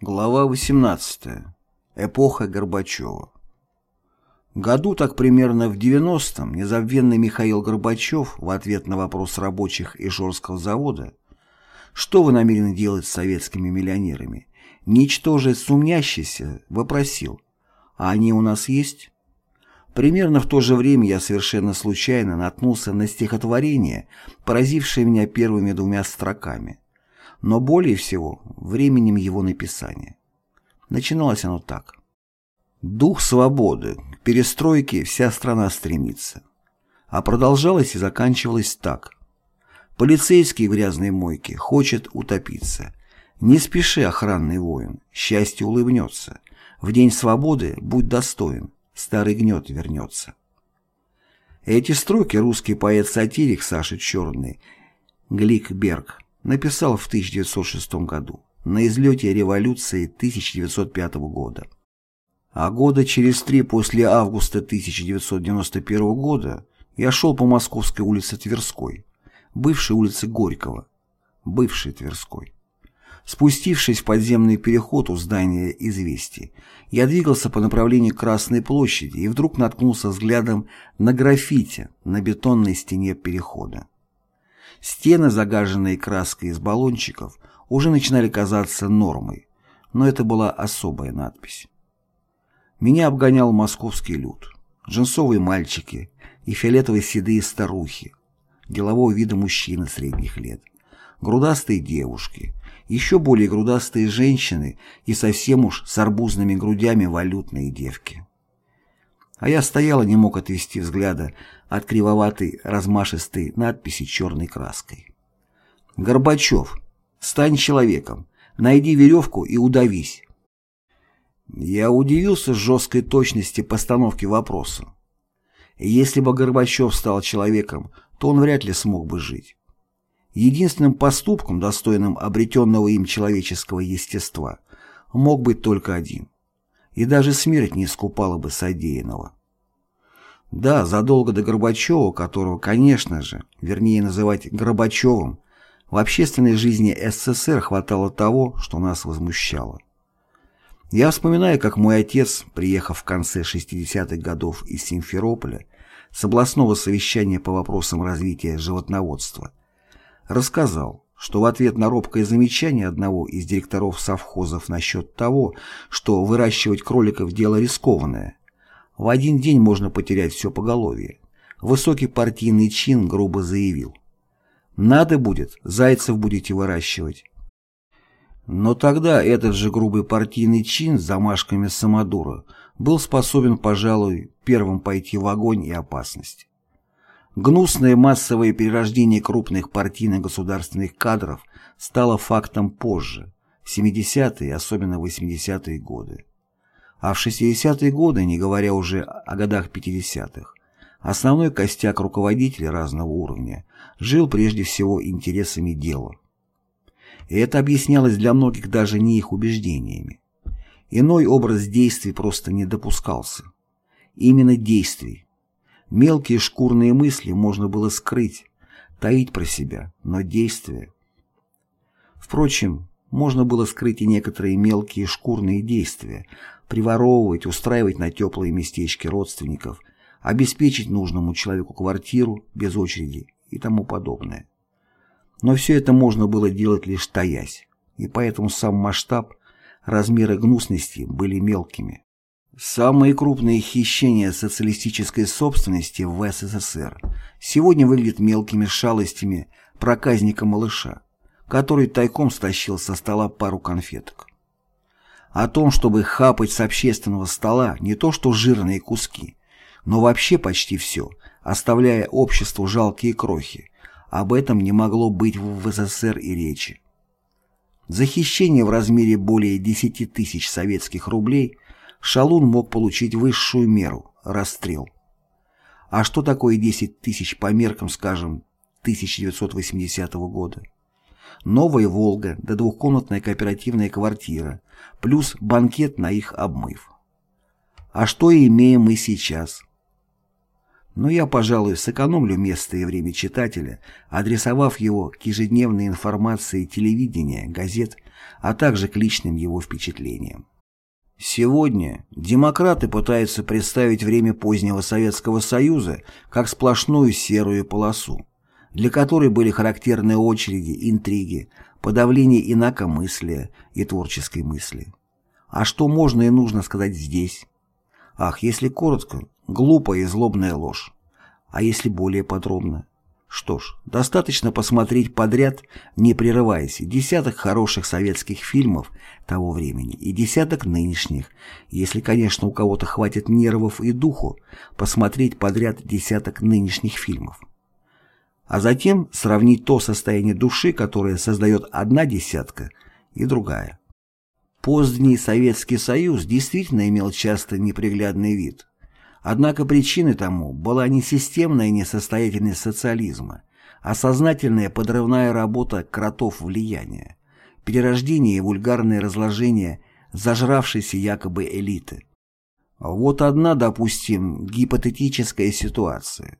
Глава 18. Эпоха Горбачева. Году так примерно в 90-м незабвенный Михаил Горбачев в ответ на вопрос рабочих Ижорского завода «Что вы намерены делать с советскими миллионерами?» ничтоже сумнящийся вопросил «А они у нас есть?» Примерно в то же время я совершенно случайно наткнулся на стихотворение, поразившее меня первыми двумя строками – но более всего временем его написания. Начиналось оно так. «Дух свободы, к перестройке вся страна стремится». А продолжалось и заканчивалось так. Полицейский в грязной мойке хочет утопиться. Не спеши, охранный воин, счастье улыбнется. В день свободы будь достоин, старый гнет вернется. Эти строки русский поэт-сатирик Саша Черный, Гликберг, написал в 1906 году, на излете революции 1905 года. А года через три после августа 1991 года я шел по Московской улице Тверской, бывшей улице Горького, бывшей Тверской. Спустившись в подземный переход у здания «Известий», я двигался по направлению Красной площади и вдруг наткнулся взглядом на граффити на бетонной стене перехода. Стены, загаженные краской из баллончиков, уже начинали казаться нормой, но это была особая надпись. Меня обгонял московский люд, джинсовые мальчики и фиолетовые седые старухи, делового вида мужчины средних лет, грудастые девушки, еще более грудастые женщины и совсем уж с арбузными грудями валютные девки. А я стоял и не мог отвести взгляда от кривоватой размашистой надписи черной краской. «Горбачев, стань человеком, найди веревку и удавись». Я удивился жесткой точности постановки вопроса. Если бы Горбачев стал человеком, то он вряд ли смог бы жить. Единственным поступком, достойным обретенного им человеческого естества, мог быть только один. И даже смерть не искупала бы содеянного. Да, задолго до Горбачева, которого, конечно же, вернее называть Горбачевым, в общественной жизни СССР хватало того, что нас возмущало. Я вспоминаю, как мой отец, приехав в конце 60-х годов из Симферополя с областного совещания по вопросам развития животноводства, рассказал, что в ответ на робкое замечание одного из директоров совхозов насчет того, что выращивать кроликов – дело рискованное, в один день можно потерять все поголовье. Высокий партийный чин грубо заявил. Надо будет, зайцев будете выращивать. Но тогда этот же грубый партийный чин с замашками самодура был способен, пожалуй, первым пойти в огонь и опасность. Гнусное массовое перерождение крупных партийно-государственных кадров стало фактом позже, в 70-е, особенно 80-е годы. А в 60-е годы, не говоря уже о годах 50-х, основной костяк руководителей разного уровня жил прежде всего интересами дела. И это объяснялось для многих даже не их убеждениями. Иной образ действий просто не допускался. Именно действий. Мелкие шкурные мысли можно было скрыть, таить про себя, но действия... Впрочем, можно было скрыть и некоторые мелкие шкурные действия, приворовывать, устраивать на теплые местечки родственников, обеспечить нужному человеку квартиру без очереди и тому подобное. Но все это можно было делать лишь таясь, и поэтому сам масштаб, размеры гнусности были мелкими. Самые крупные хищения социалистической собственности в СССР сегодня выглядят мелкими шалостями проказника-малыша, который тайком стащил со стола пару конфеток. О том, чтобы хапать с общественного стола не то что жирные куски, но вообще почти все, оставляя обществу жалкие крохи, об этом не могло быть в СССР и речи. За хищение в размере более 10 тысяч советских рублей Шалун мог получить высшую меру – расстрел. А что такое 10 тысяч по меркам, скажем, 1980 года? Новая «Волга» да двухкомнатная кооперативная квартира, плюс банкет на их обмыв. А что имеем мы сейчас? но я, пожалуй, сэкономлю место и время читателя, адресовав его к ежедневной информации телевидения, газет, а также к личным его впечатлениям. Сегодня демократы пытаются представить время позднего Советского Союза как сплошную серую полосу, для которой были характерны очереди, интриги, подавление инакомыслия и творческой мысли. А что можно и нужно сказать здесь? Ах, если коротко, глупая и злобная ложь. А если более подробно? Что ж, достаточно посмотреть подряд, не прерываясь, десяток хороших советских фильмов того времени и десяток нынешних, если, конечно, у кого-то хватит нервов и духу, посмотреть подряд десяток нынешних фильмов. А затем сравнить то состояние души, которое создает одна десятка, и другая. Поздний Советский Союз действительно имел часто неприглядный вид. Однако причиной тому была не системная несостоятельность социализма, а сознательная подрывная работа кротов влияния, перерождение и вульгарное разложение зажравшейся якобы элиты. Вот одна, допустим, гипотетическая ситуация.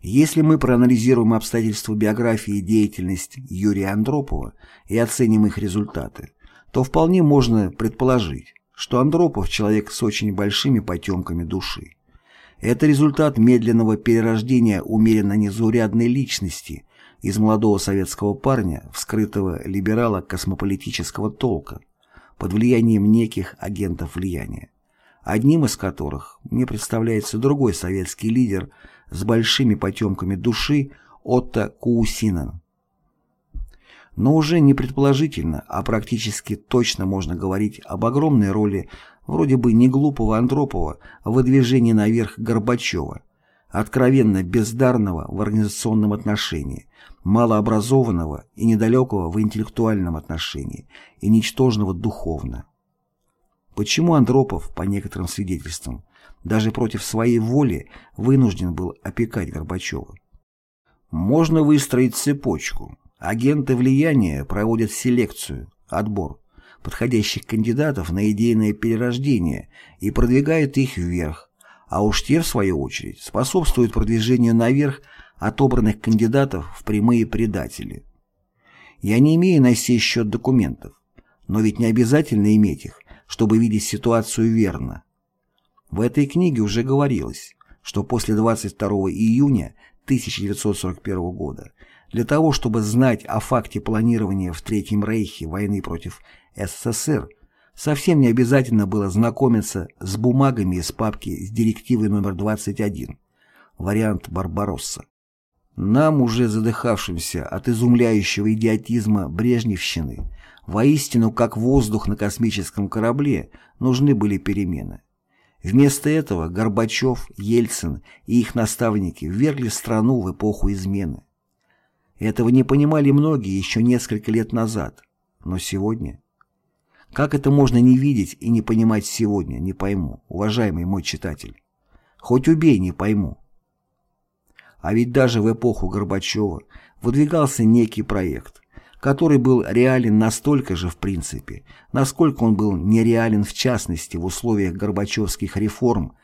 Если мы проанализируем обстоятельства биографии и деятельности Юрия Андропова и оценим их результаты, то вполне можно предположить, что Андропов – человек с очень большими потемками души. Это результат медленного перерождения умеренно незаурядной личности из молодого советского парня, вскрытого либерала космополитического толка, под влиянием неких агентов влияния, одним из которых мне представляется другой советский лидер с большими потемками души Отто Куусинен. Но уже не предположительно, а практически точно можно говорить об огромной роли вроде бы не глупого Андропова в выдвижении наверх Горбачева, откровенно бездарного в организационном отношении, малообразованного и недалекого в интеллектуальном отношении и ничтожного духовно. Почему Андропов, по некоторым свидетельствам, даже против своей воли вынужден был опекать Горбачева? Можно выстроить цепочку. Агенты влияния проводят селекцию, отбор подходящих кандидатов на идейное перерождение и продвигают их вверх, а уж те, в свою очередь, способствуют продвижению наверх отобранных кандидатов в прямые предатели. Я не имею на сей счет документов, но ведь не обязательно иметь их, чтобы видеть ситуацию верно. В этой книге уже говорилось, что после 22 июня 1941 года для того, чтобы знать о факте планирования в Третьем Рейхе войны против СССР, совсем не обязательно было знакомиться с бумагами из папки с директивой номер 21, вариант Барбаросса. Нам, уже задыхавшимся от изумляющего идиотизма Брежневщины, воистину как воздух на космическом корабле, нужны были перемены. Вместо этого Горбачев, Ельцин и их наставники ввергли страну в эпоху измены. Этого не понимали многие еще несколько лет назад, но сегодня... Как это можно не видеть и не понимать сегодня, не пойму, уважаемый мой читатель. Хоть убей, не пойму. А ведь даже в эпоху Горбачева выдвигался некий проект, который был реален настолько же в принципе, насколько он был нереален в частности в условиях горбачевских реформ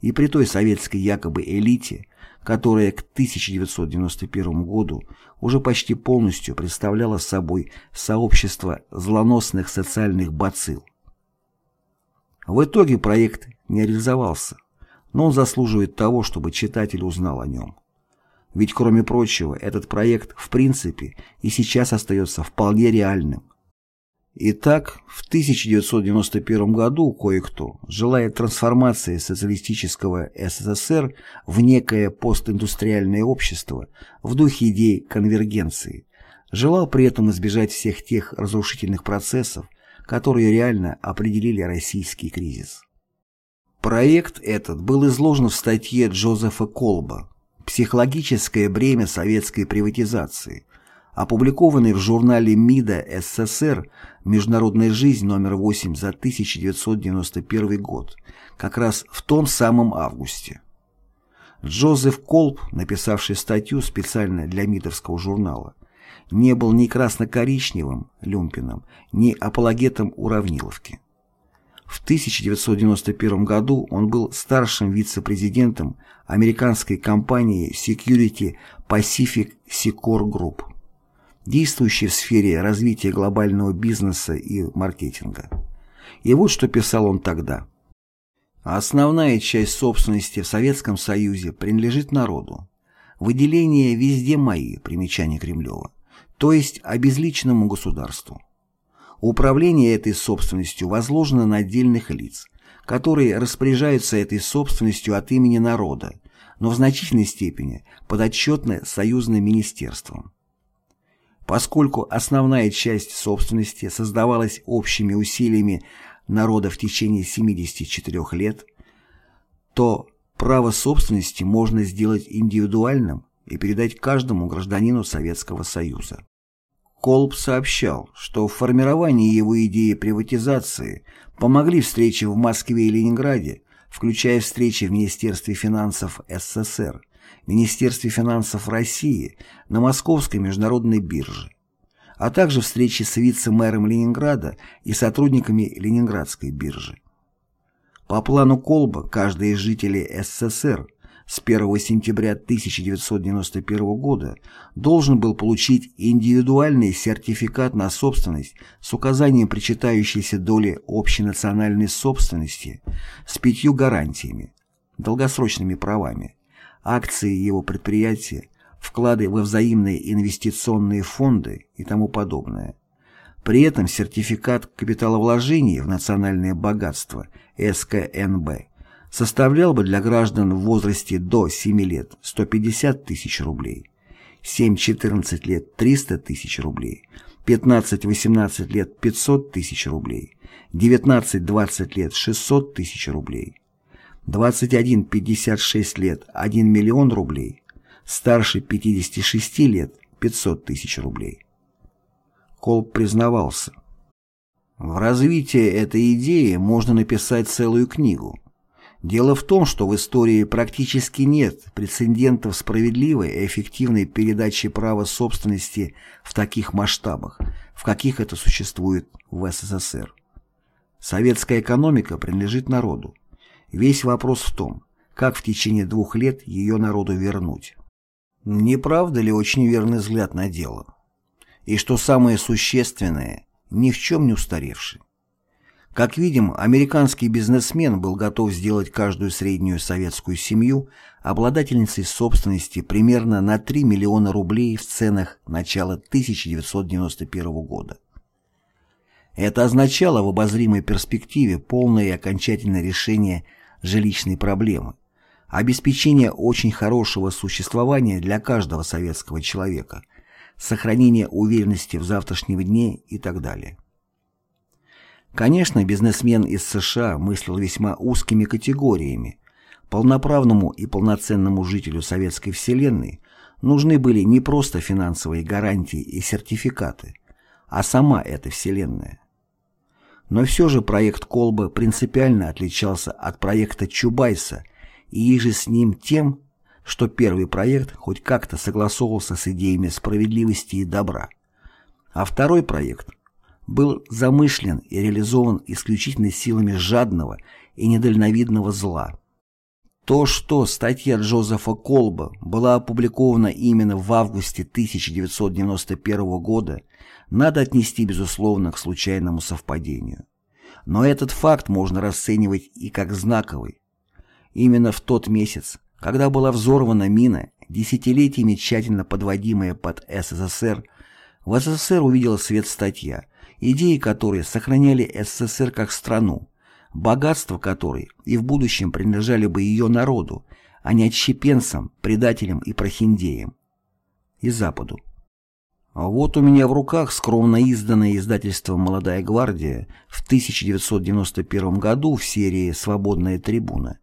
и при той советской якобы элите, которая к 1991 году уже почти полностью представляла собой сообщество злоносных социальных бацилл. В итоге проект не реализовался, но он заслуживает того, чтобы читатель узнал о нем. Ведь, кроме прочего, этот проект в принципе и сейчас остается вполне реальным. Итак, в 1991 году кое-кто, желая трансформации социалистического СССР в некое постиндустриальное общество в духе идей конвергенции, желал при этом избежать всех тех разрушительных процессов, которые реально определили российский кризис. Проект этот был изложен в статье Джозефа Колба «Психологическое бремя советской приватизации», опубликованный в журнале МИДа СССР «Международная жизнь» номер 8 за 1991 год, как раз в том самом августе. Джозеф Колб, написавший статью специально для МИДовского журнала, не был ни красно-коричневым люмпином, ни апологетом уравниловки. В 1991 году он был старшим вице-президентом американской компании Security Pacific Secor Group, действующей в сфере развития глобального бизнеса и маркетинга. И вот что писал он тогда. Основная часть собственности в Советском Союзе принадлежит народу. Выделения везде мои, примечание Кремлева, то есть обезличенному государству. Управление этой собственностью возложено на отдельных лиц, которые распоряжаются этой собственностью от имени народа, но в значительной степени подотчетны союзным министерствам. Поскольку основная часть собственности создавалась общими усилиями народа в течение 74 лет, то право собственности можно сделать индивидуальным и передать каждому гражданину Советского Союза. Колб сообщал, что в формировании его идеи приватизации помогли встречи в Москве и Ленинграде, включая встречи в Министерстве финансов СССР, Министерстве финансов России, на Московской международной бирже а также встречи с вице-мэром Ленинграда и сотрудниками Ленинградской биржи. По плану Колба каждый из жителей СССР с 1 сентября 1991 года должен был получить индивидуальный сертификат на собственность с указанием причитающейся доли общенациональной собственности с пятью гарантиями, долгосрочными правами, акции его предприятия, вклады во взаимные инвестиционные фонды и тому подобное. При этом сертификат капиталовложений в национальное богатство СКНБ составлял бы для граждан в возрасте до 7 лет 150 тысяч рублей, 7-14 лет 300 тысяч рублей, 15-18 лет 500 тысяч рублей, 19-20 лет 600 тысяч рублей, 21-56 лет 1 миллион рублей, старше 56 лет 500 тысяч рублей. Колб признавался. В развитии этой идеи можно написать целую книгу. Дело в том, что в истории практически нет прецедентов справедливой и эффективной передачи права собственности в таких масштабах, в каких это существует в СССР. Советская экономика принадлежит народу. Весь вопрос в том, как в течение двух лет ее народу вернуть. Не правда ли очень верный взгляд на дело? И что самое существенное, ни в чем не устаревший. Как видим, американский бизнесмен был готов сделать каждую среднюю советскую семью обладательницей собственности примерно на 3 миллиона рублей в ценах начала 1991 года. Это означало в обозримой перспективе полное и окончательное решение жилищной проблемы, обеспечение очень хорошего существования для каждого советского человека, сохранение уверенности в завтрашнем дне и так далее. Конечно, бизнесмен из США мыслил весьма узкими категориями. Полноправному и полноценному жителю советской вселенной нужны были не просто финансовые гарантии и сертификаты, а сама эта вселенная. Но все же проект Колба принципиально отличался от проекта Чубайса – и же с ним тем, что первый проект хоть как-то согласовывался с идеями справедливости и добра, а второй проект был замышлен и реализован исключительно силами жадного и недальновидного зла. То, что статья Джозефа Колба была опубликована именно в августе 1991 года, надо отнести, безусловно, к случайному совпадению. Но этот факт можно расценивать и как знаковый, Именно в тот месяц, когда была взорвана мина, десятилетиями тщательно подводимая под СССР, в СССР увидела свет статья, идеи которой сохраняли СССР как страну, богатство которой и в будущем принадлежали бы ее народу, а не отщепенцам, предателям и прохиндеям. И Западу. Вот у меня в руках скромно изданное издательством «Молодая гвардия» в 1991 году в серии «Свободная трибуна»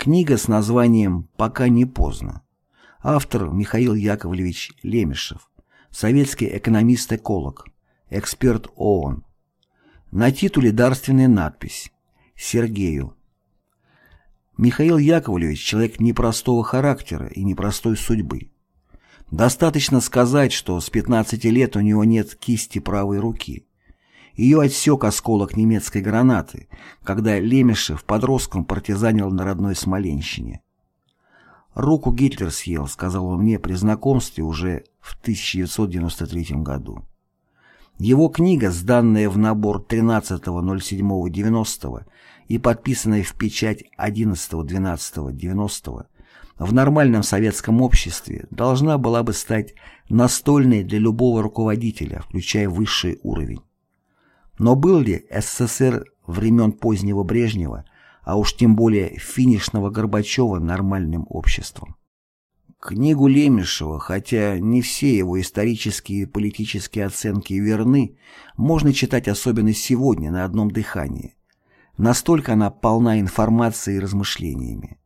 Книга с названием «Пока не поздно». Автор Михаил Яковлевич Лемешев, советский экономист-эколог, эксперт ООН. На титуле дарственная надпись «Сергею». Михаил Яковлевич – человек непростого характера и непростой судьбы. Достаточно сказать, что с 15 лет у него нет кисти правой руки. Ее отсек осколок немецкой гранаты, когда Лемешев подростком партизанил на родной Смоленщине. «Руку Гитлер съел», — сказал он мне при знакомстве уже в 1993 году. Его книга, сданная в набор 13.07.90 и подписанная в печать 11.12.90, в нормальном советском обществе должна была бы стать настольной для любого руководителя, включая высший уровень. Но был ли СССР времен позднего Брежнева, а уж тем более финишного Горбачева нормальным обществом? Книгу Лемешева, хотя не все его исторические и политические оценки верны, можно читать особенно сегодня на одном дыхании. Настолько она полна информацией и размышлениями.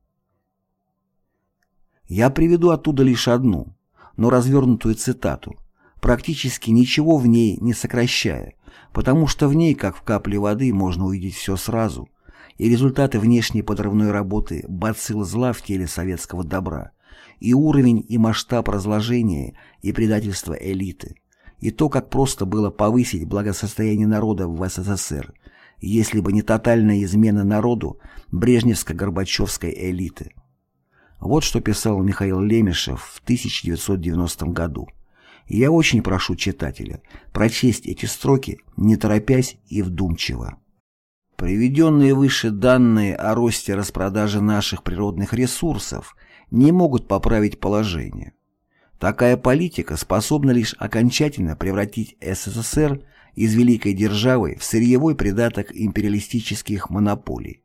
Я приведу оттуда лишь одну, но развернутую цитату, практически ничего в ней не сокращая, потому что в ней, как в капле воды, можно увидеть все сразу, и результаты внешней подрывной работы бацилл зла в теле советского добра, и уровень и масштаб разложения и предательства элиты, и то, как просто было повысить благосостояние народа в СССР, если бы не тотальная измена народу брежневско-горбачевской элиты. Вот что писал Михаил Лемешев в 1990 году. я очень прошу читателя прочесть эти строки, не торопясь и вдумчиво. Приведенные выше данные о росте распродажи наших природных ресурсов не могут поправить положение. Такая политика способна лишь окончательно превратить СССР из великой державы в сырьевой придаток империалистических монополий.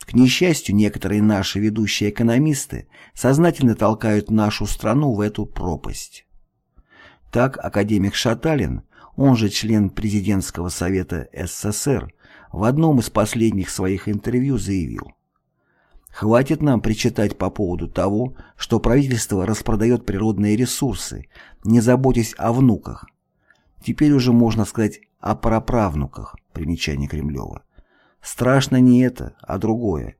К несчастью, некоторые наши ведущие экономисты сознательно толкают нашу страну в эту пропасть. Так академик Шаталин, он же член президентского совета СССР, в одном из последних своих интервью заявил «Хватит нам причитать по поводу того, что правительство распродает природные ресурсы, не заботясь о внуках. Теперь уже можно сказать о праправнуках» примечание Кремлева. Страшно не это, а другое.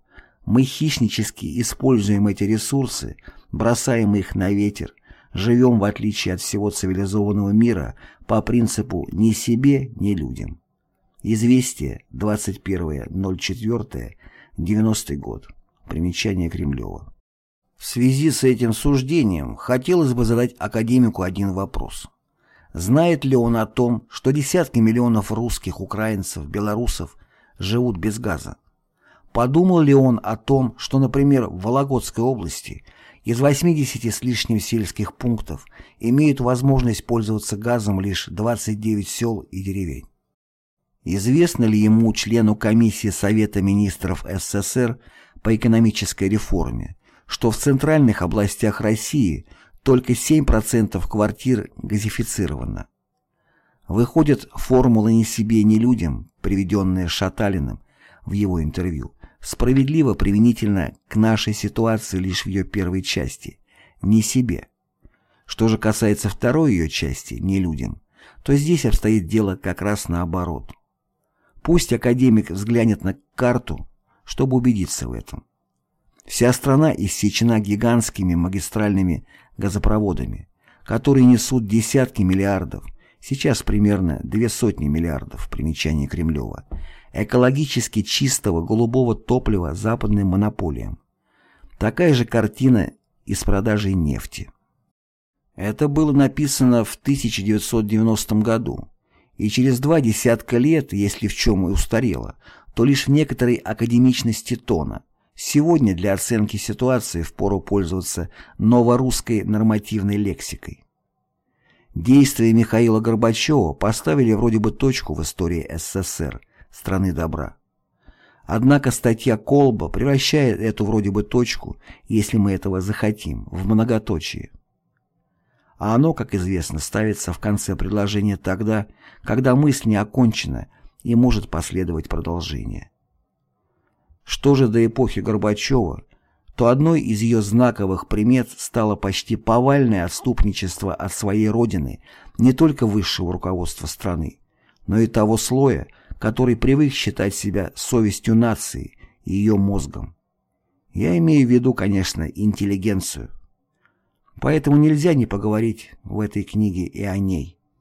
Мы хищнически используем эти ресурсы, бросаем их на ветер, живем, в отличие от всего цивилизованного мира, по принципу «ни себе, ни людям». Известие, 21.04.90 год. Примечание Кремлева. В связи с этим суждением хотелось бы задать академику один вопрос. Знает ли он о том, что десятки миллионов русских, украинцев, белорусов живут без газа. Подумал ли он о том, что, например, в Вологодской области из 80 с лишним сельских пунктов имеют возможность пользоваться газом лишь 29 сел и деревень? Известно ли ему, члену комиссии Совета министров СССР по экономической реформе, что в центральных областях России только 7% квартир газифицировано? Выходит, формула «ни себе, ни людям», приведенная Шаталиным в его интервью, справедливо применительно к нашей ситуации лишь в ее первой части «не себе». Что же касается второй ее части «не людям», то здесь обстоит дело как раз наоборот. Пусть академик взглянет на карту, чтобы убедиться в этом. Вся страна иссечена гигантскими магистральными газопроводами, которые несут десятки миллиардов, Сейчас примерно две сотни миллиардов, примечание Кремлева, экологически чистого голубого топлива западным монополиям. Такая же картина и с продажей нефти. Это было написано в 1990 году, и через два десятка лет, если в чем и устарело, то лишь в некоторой академичности тона. Сегодня для оценки ситуации впору пользоваться новорусской нормативной лексикой. Действия Михаила Горбачева поставили вроде бы точку в истории СССР, страны добра. Однако статья Колба превращает эту вроде бы точку, если мы этого захотим, в многоточие. А оно, как известно, ставится в конце предложения тогда, когда мысль не окончена и может последовать продолжение. Что же до эпохи Горбачева, то одной из ее знаковых примет стало почти повальное отступничество от своей родины не только высшего руководства страны, но и того слоя, который привык считать себя совестью нации и ее мозгом. Я имею в виду, конечно, интеллигенцию. Поэтому нельзя не поговорить в этой книге и о ней.